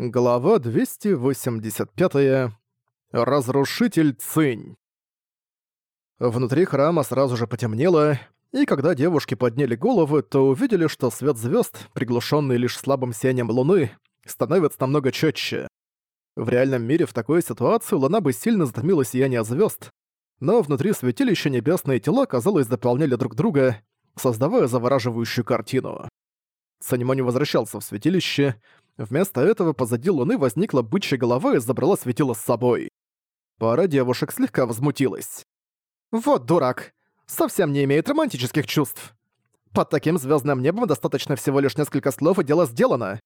Глава 285. Разрушитель Цинь. Внутри храма сразу же потемнело, и когда девушки подняли головы, то увидели, что свет звезд, приглушенный лишь слабым сиянием луны, становится намного четче. В реальном мире в такой ситуации луна бы сильно затмила сияние звезд, но внутри святилища небесные тела, казалось, дополняли друг друга, создавая завораживающую картину. Санимо не возвращался в святилище, Вместо этого позади Луны возникла бычья голова и забрала светило с собой. Пара девушек слегка возмутилась. «Вот дурак! Совсем не имеет романтических чувств! Под таким звездным небом достаточно всего лишь несколько слов, и дело сделано.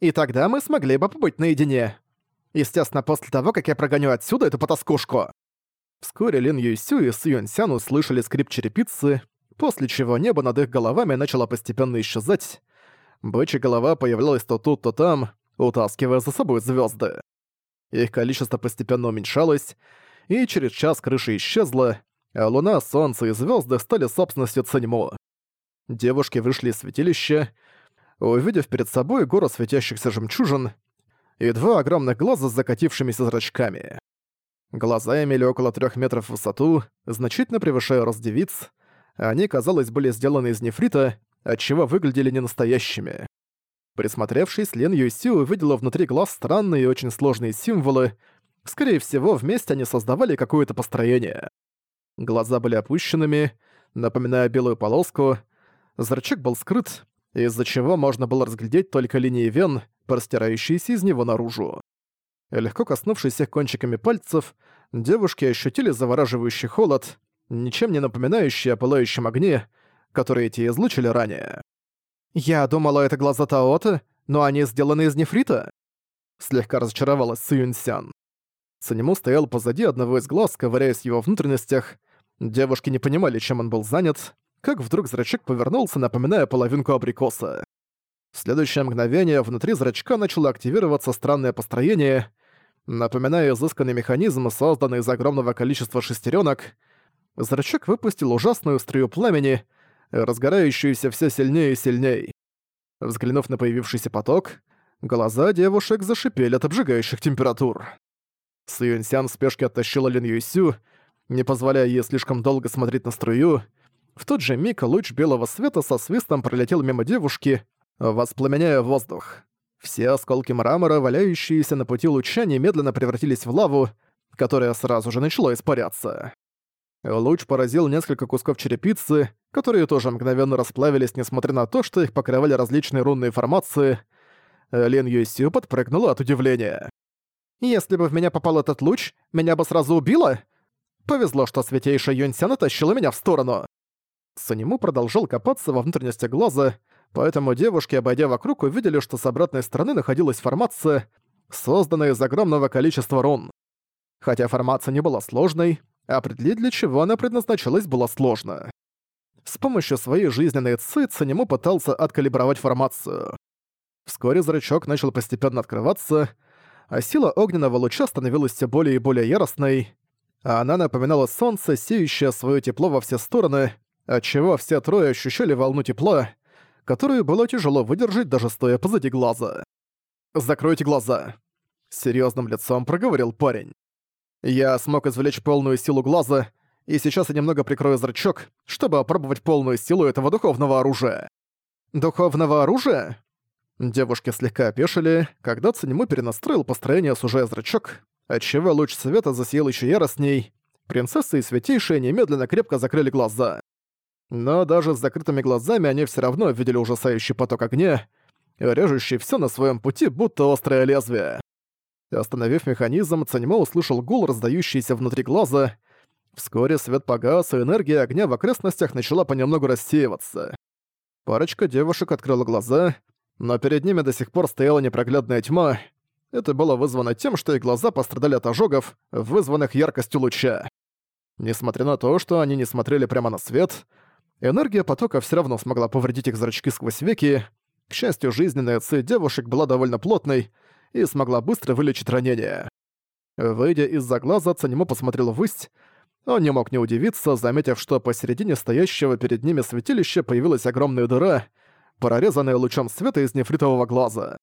И тогда мы смогли бы побыть наедине. Естественно, после того, как я прогоню отсюда эту потаскушку». Вскоре Лин Юйсю и Су Юньсян услышали скрип черепицы, после чего небо над их головами начало постепенно исчезать, Бычья голова появлялась то тут, то там, утаскивая за собой звезды. Их количество постепенно уменьшалось, и через час крыша исчезла, а луна, солнце и звезды стали собственностью Циньмо. Девушки вышли из святилища, увидев перед собой гору светящихся жемчужин и два огромных глаза с закатившимися зрачками. Глаза имели около трех метров в высоту, значительно превышая рост девиц, они, казалось, были сделаны из нефрита отчего выглядели ненастоящими. Присмотревшись, Лен Юйси увидела внутри глаз странные и очень сложные символы. Скорее всего, вместе они создавали какое-то построение. Глаза были опущенными, напоминая белую полоску. Зрачок был скрыт, из-за чего можно было разглядеть только линии вен, простирающиеся из него наружу. Легко коснувшись их кончиками пальцев, девушки ощутили завораживающий холод, ничем не напоминающий о пылающем огне, которые те излучили ранее. «Я думала, это глаза Таота, но они сделаны из нефрита?» Слегка разочаровалась Сюньсян. Санему стоял позади одного из глаз, ковыряясь в его внутренностях. Девушки не понимали, чем он был занят, как вдруг зрачок повернулся, напоминая половинку абрикоса. В следующее мгновение внутри зрачка начало активироваться странное построение, напоминая изысканный механизм, созданный из огромного количества шестеренок. Зрачок выпустил ужасную струю пламени, разгорающуюся все сильнее и сильнее. Взглянув на появившийся поток, глаза девушек зашипели от обжигающих температур. Сюэнсян в спешке оттащила Лин Юйсю, не позволяя ей слишком долго смотреть на струю. В тот же миг луч белого света со свистом пролетел мимо девушки, воспламеняя воздух. Все осколки мрамора, валяющиеся на пути луча, немедленно превратились в лаву, которая сразу же начала испаряться. Луч поразил несколько кусков черепицы, которые тоже мгновенно расплавились, несмотря на то, что их покрывали различные рунные формации. Лен Юйсю подпрыгнула от удивления. «Если бы в меня попал этот луч, меня бы сразу убило? Повезло, что святейшая Юньсян оттащила меня в сторону». Санему продолжал копаться во внутренности глаза, поэтому девушки, обойдя вокруг, увидели, что с обратной стороны находилась формация, созданная из огромного количества рун. Хотя формация не была сложной, Определить, для чего она предназначалась, было сложно. С помощью своей жизненной ци Цанему пытался откалибровать формацию. Вскоре зрачок начал постепенно открываться, а сила огненного луча становилась все более и более яростной, а она напоминала солнце, сеющее свое тепло во все стороны, отчего все трое ощущали волну тепла, которую было тяжело выдержать даже стоя позади глаза. «Закройте глаза», — серьезным лицом проговорил парень. Я смог извлечь полную силу глаза, и сейчас я немного прикрою зрачок, чтобы опробовать полную силу этого духовного оружия. Духовного оружия? Девушки слегка опешили, когда Циньму перенастроил построение, сужая зрачок, отчего луч света засиял еще яростней. Принцесса и Святейшая немедленно крепко закрыли глаза. Но даже с закрытыми глазами они все равно видели ужасающий поток огня, режущий все на своем пути, будто острое лезвие. Остановив механизм, Цаньмо услышал гул, раздающийся внутри глаза. Вскоре свет погас, и энергия огня в окрестностях начала понемногу рассеиваться. Парочка девушек открыла глаза, но перед ними до сих пор стояла непроглядная тьма. Это было вызвано тем, что их глаза пострадали от ожогов, вызванных яркостью луча. Несмотря на то, что они не смотрели прямо на свет, энергия потока все равно смогла повредить их зрачки сквозь веки. К счастью, жизненная ци девушек была довольно плотной, и смогла быстро вылечить ранение. Выйдя из-за глаза, Цанимо посмотрел ввысь. Он не мог не удивиться, заметив, что посередине стоящего перед ними святилища появилась огромная дыра, прорезанная лучом света из нефритового глаза.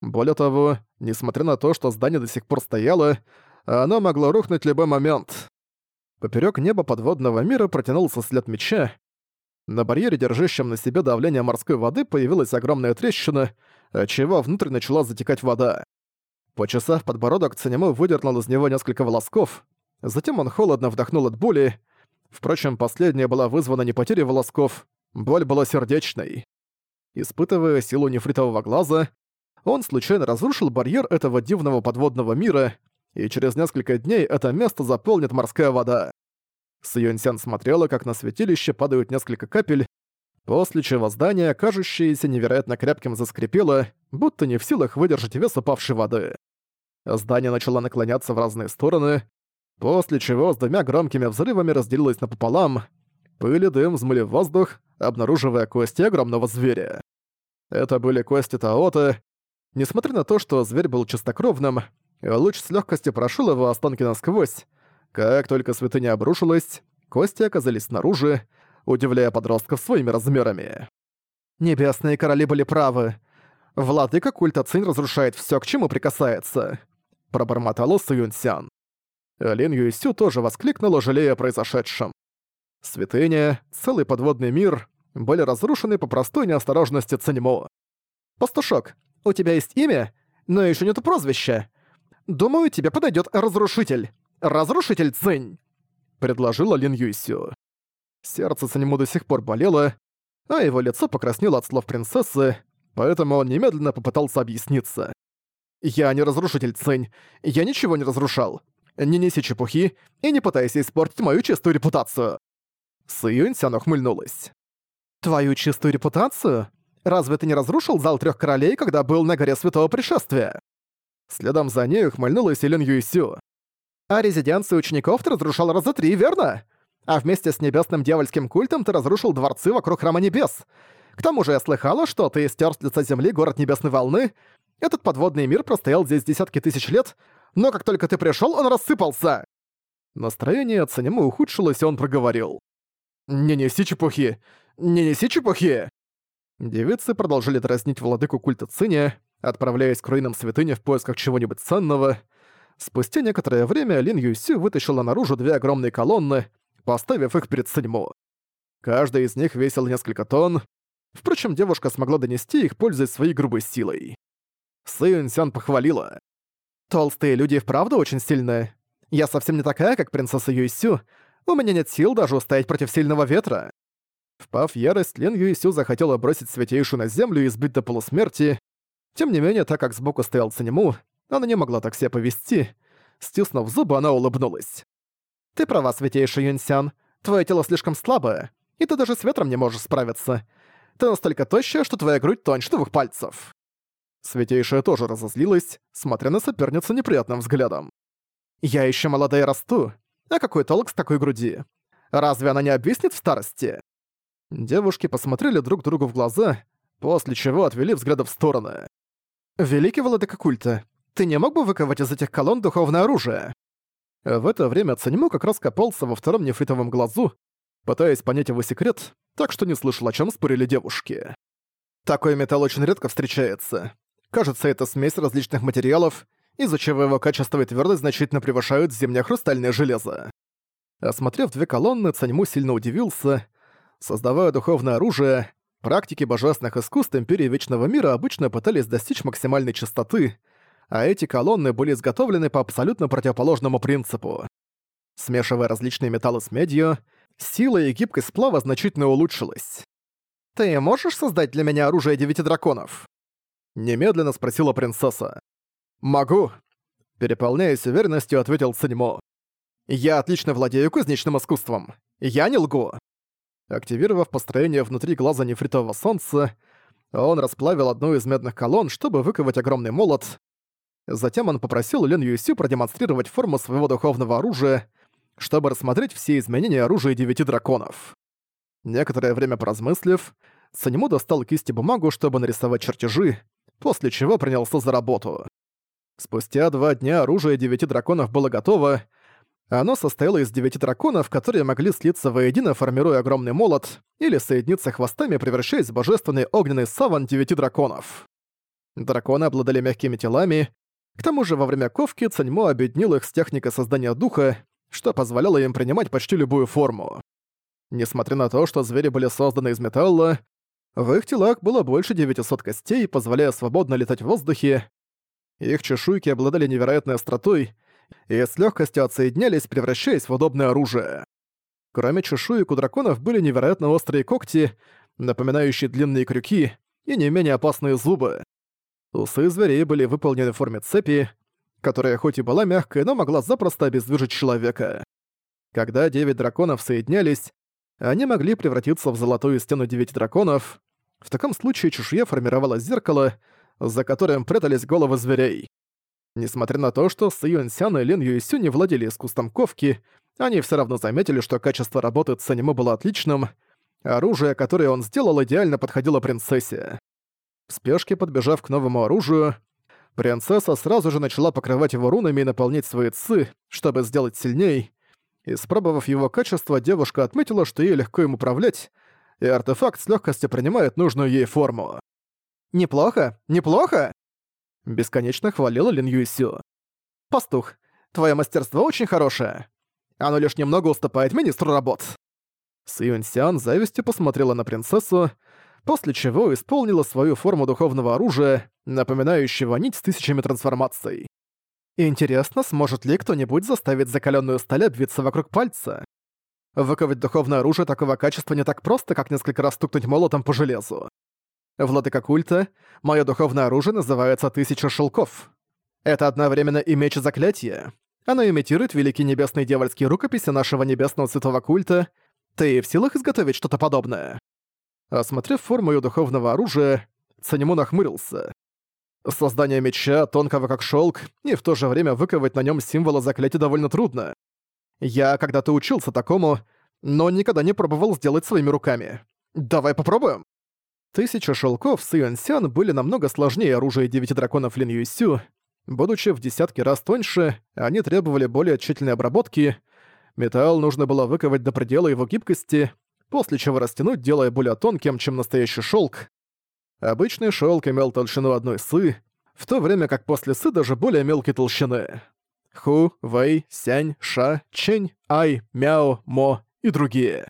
Более того, несмотря на то, что здание до сих пор стояло, оно могло рухнуть в любой момент. Поперёк неба подводного мира протянулся след меча. На барьере, держащем на себе давление морской воды, появилась огромная трещина, отчего внутрь начала затекать вода. Почесав подбородок, Цанему выдернул из него несколько волосков. Затем он холодно вдохнул от боли. Впрочем, последняя была вызвана не потерей волосков, боль была сердечной. Испытывая силу нефритового глаза, он случайно разрушил барьер этого дивного подводного мира, и через несколько дней это место заполнит морская вода. Сюэньсян смотрела, как на святилище падают несколько капель, после чего здание, кажущееся невероятно крепким, заскрипело, будто не в силах выдержать вес упавшей воды. Здание начало наклоняться в разные стороны, после чего с двумя громкими взрывами разделилось напополам. Пыль и дым взмыли в воздух, обнаруживая кости огромного зверя. Это были кости Таота. Несмотря на то, что зверь был чистокровным, луч с легкостью прошил его останки насквозь. Как только святыня обрушилась, кости оказались снаружи, удивляя подростков своими размерами. Небесные короли были правы. Владыка культа Цинь разрушает все, к чему прикасается пробормотала Суюнсян. Лин Юйсю тоже воскликнула, жалея о произошедшем. Святыня, целый подводный мир были разрушены по простой неосторожности Циньмо. «Пастушок, у тебя есть имя, но еще нет прозвища. Думаю, тебе подойдет Разрушитель. Разрушитель Цинь!» — предложила Лин Юйсю. Сердце Циньмо до сих пор болело, а его лицо покраснело от слов принцессы, поэтому он немедленно попытался объясниться. «Я не разрушитель, Цинь. Я ничего не разрушал. Не неси чепухи и не пытайся испортить мою чистую репутацию». Сыюньсян ухмыльнулась. «Твою чистую репутацию? Разве ты не разрушил зал трех королей, когда был на горе Святого Пришествия?» Следом за ней ухмыльнулась Илин Юйсю. «А резиденцию учеников ты разрушал раза три, верно? А вместе с небесным дьявольским культом ты разрушил дворцы вокруг Храма Небес. К тому же я слыхала, что ты стер с лица земли город Небесной Волны этот подводный мир простоял здесь десятки тысяч лет, но как только ты пришёл, он рассыпался!» Настроение оценимо ухудшилось, и он проговорил. «Не неси чепухи! Не неси чепухи!» Девицы продолжили дразнить владыку культа Циня, отправляясь к руинам святыни в поисках чего-нибудь ценного. Спустя некоторое время Лин Юйсю вытащила наружу две огромные колонны, поставив их перед Циньмо. Каждая из них весила несколько тонн. Впрочем, девушка смогла донести их, пользуясь своей грубой силой. Сюньсян похвалила. «Толстые люди вправду очень сильные. Я совсем не такая, как принцесса Юйсю. У меня нет сил даже устоять против сильного ветра». Впав в ярость, Лен Юйсю захотела бросить Святейшую на землю и сбить до полусмерти. Тем не менее, так как сбоку стоял Цинему, она не могла так себя повести. Стиснув зубы, она улыбнулась. «Ты права, Святейший Юньсян. Твое тело слишком слабое, и ты даже с ветром не можешь справиться. Ты настолько тощая, что твоя грудь тоньше двух пальцев». Святейшая тоже разозлилась, смотря на соперницу неприятным взглядом. «Я еще молодая расту. А какой толк с такой груди? Разве она не обвиснет в старости?» Девушки посмотрели друг другу в глаза, после чего отвели взгляды в стороны. «Великий владыка культа, ты не мог бы выковать из этих колонн духовное оружие?» В это время Цанему как раз копался во втором нефритовом глазу, пытаясь понять его секрет, так что не слышал, о чем спорили девушки. «Такой металл очень редко встречается. Кажется, это смесь различных материалов, из-за чего его качество и твёрдость значительно превышают зимнее-хрустальное железо. Осмотрев две колонны, Цаньму сильно удивился. Создавая духовное оружие, практики божественных искусств Империи Вечного Мира обычно пытались достичь максимальной чистоты, а эти колонны были изготовлены по абсолютно противоположному принципу. Смешивая различные металлы с медью, сила и гибкость сплава значительно улучшилась. «Ты можешь создать для меня оружие девяти драконов?» Немедленно спросила принцесса. «Могу!» Переполняясь уверенностью, ответил Циньмо. «Я отлично владею кузнечным искусством. Я не лгу!» Активировав построение внутри глаза нефритового солнца, он расплавил одну из медных колонн, чтобы выковать огромный молот. Затем он попросил Лен Юйсю продемонстрировать форму своего духовного оружия, чтобы рассмотреть все изменения оружия девяти драконов. Некоторое время поразмыслив, Санему достал кисть и бумагу, чтобы нарисовать чертежи, после чего принялся за работу. Спустя два дня оружие девяти драконов было готово. Оно состояло из девяти драконов, которые могли слиться воедино, формируя огромный молот, или соединиться хвостами, превращаясь в божественный огненный саван девяти драконов. Драконы обладали мягкими телами, к тому же во время ковки Цаньмо объединил их с техникой создания духа, что позволяло им принимать почти любую форму. Несмотря на то, что звери были созданы из металла, в их телах было больше 900 костей, позволяя свободно летать в воздухе. Их чешуйки обладали невероятной остротой и с легкостью отсоединялись, превращаясь в удобное оружие. Кроме чешуек, у драконов были невероятно острые когти, напоминающие длинные крюки, и не менее опасные зубы. Усы зверей были выполнены в форме цепи, которая хоть и была мягкой, но могла запросто обездвижить человека. Когда девять драконов соединялись, они могли превратиться в золотую стену девяти драконов. В таком случае чешуя формировала зеркало, за которым прятались головы зверей. Несмотря на то, что Сы Юньсян и Лин Юйсю не владели искусством ковки, они все равно заметили, что качество работы Цанему было отличным, оружие, которое он сделал, идеально подходило принцессе. В спешке подбежав к новому оружию, принцесса сразу же начала покрывать его рунами и наполнять свои ци, чтобы сделать сильней. Испробовав его качество, девушка отметила, что ей легко им управлять, и артефакт с легкостью принимает нужную ей форму. «Неплохо, неплохо!» Бесконечно хвалила Лин Юйсю. «Пастух, твое мастерство очень хорошее. Оно лишь немного уступает министру работ». С Юньсян завистью посмотрела на принцессу, после чего исполнила свою форму духовного оружия, напоминающего нить с тысячами трансформаций. Интересно, сможет ли кто-нибудь заставить закаленную сталь обвиться вокруг пальца? Выковать духовное оружие такого качества не так просто, как несколько раз стукнуть молотом по железу. Владыка культа, мое духовное оружие называется Тысяча Шелков. Это одновременно и меч и заклятие. Оно имитирует великие небесные дьявольские рукописи нашего небесного святого культа. Ты в силах изготовить что-то подобное?» Осмотрев форму ее духовного оружия, Цанему нахмурился. Создание меча, тонкого как шелк, и в то же время выковать на нем символы заклятия довольно трудно. Я когда-то учился такому, но никогда не пробовал сделать своими руками. Давай попробуем. Тысяча шелков с Юансян были намного сложнее оружия девяти драконов Лин Юйсю. Будучи в десятки раз тоньше, они требовали более тщательной обработки. Металл нужно было выковать до предела его гибкости, после чего растянуть, делая более тонким, чем настоящий шелк. Обычный шелк имел толщину одной сы, в то время как после сы даже более мелкой толщины. Ху, Вэй, Сянь, Ша, Чень, Ай, Мяо, Мо и другие.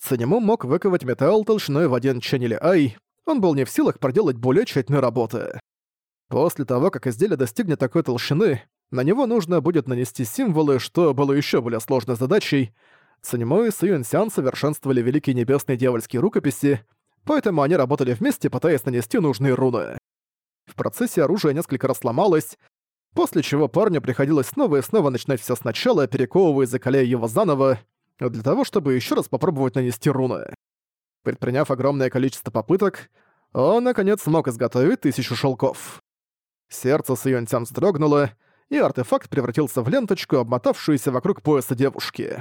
Цанему мог выковать металл толщиной в один чен или ай, он был не в силах проделать более тщательной работы. После того, как изделие достигнет такой толщины, на него нужно будет нанести символы, что было еще более сложной задачей. Цанему и Сюэнсян совершенствовали великие небесные дьявольские рукописи, поэтому они работали вместе, пытаясь нанести нужные руны. В процессе оружие несколько раз сломалось, после чего парню приходилось снова и снова начинать все сначала, перековывая и закаляя его заново, для того, чтобы еще раз попробовать нанести руны. Предприняв огромное количество попыток, он, наконец, смог изготовить тысячу шелков. Сердце Сюэньцян вздрогнуло, и артефакт превратился в ленточку, обмотавшуюся вокруг пояса девушки.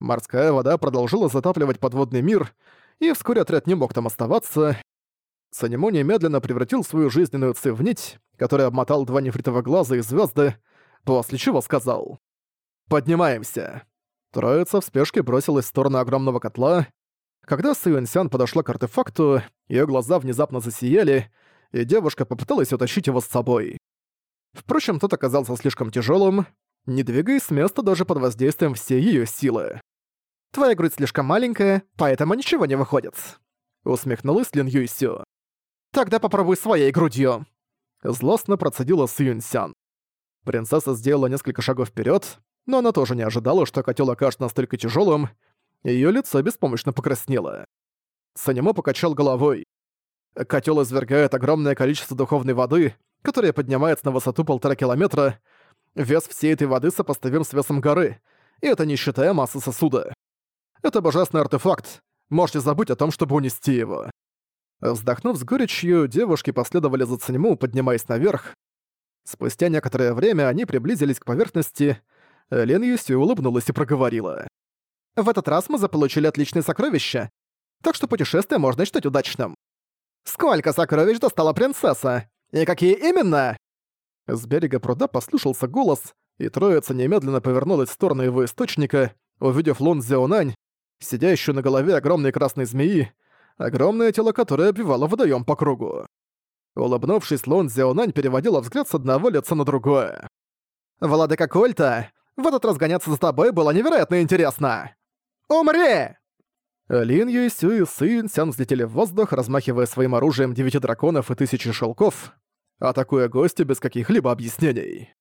Морская вода продолжила затапливать подводный мир, и вскоре отряд не мог там оставаться. Санему немедленно превратил свою жизненную ци в нить, которая обмотал два нефритовых глаза и звезды, после чего сказал «Поднимаемся». Троица в спешке бросилась в сторону огромного котла. Когда Сюэнсян подошла к артефакту, ее глаза внезапно засияли, и девушка попыталась утащить его с собой. Впрочем, тот оказался слишком тяжелым, не двигаясь с места даже под воздействием всей ее силы. «Твоя грудь слишком маленькая, поэтому ничего не выходит», — усмехнулась Лин Юйсю. «Тогда попробуй своей грудью», — злостно процедила Сюньсян. Принцесса сделала несколько шагов вперед, но она тоже не ожидала, что котел окажется настолько тяжелым. Ее лицо беспомощно покраснело. Санимо покачал головой. Котел извергает огромное количество духовной воды, которая поднимается на высоту полтора километра. Вес всей этой воды сопоставим с весом горы, и это не считая массы сосуда. Это божественный артефакт. Можете забыть о том, чтобы унести его. Вздохнув с горечью, девушки последовали за Циньму, поднимаясь наверх. Спустя некоторое время они приблизились к поверхности, Лен Юсю улыбнулась и проговорила. «В этот раз мы заполучили отличные сокровища, так что путешествие можно считать удачным». «Сколько сокровищ достала принцесса? И какие именно?» С берега пруда послышался голос, и троица немедленно повернулась в сторону его источника, увидев Лун Зеонань, сидящую на голове огромной красной змеи, огромное тело которой обвивало водоем по кругу. Улыбнувшись, Лон Зяонань переводила взгляд с одного лица на другое. «Владыка Кольта, в этот раз гоняться за тобой было невероятно интересно! Умри!» Лин Юйсю и Сын Сян взлетели в воздух, размахивая своим оружием девяти драконов и тысячи шелков, атакуя гостя без каких-либо объяснений.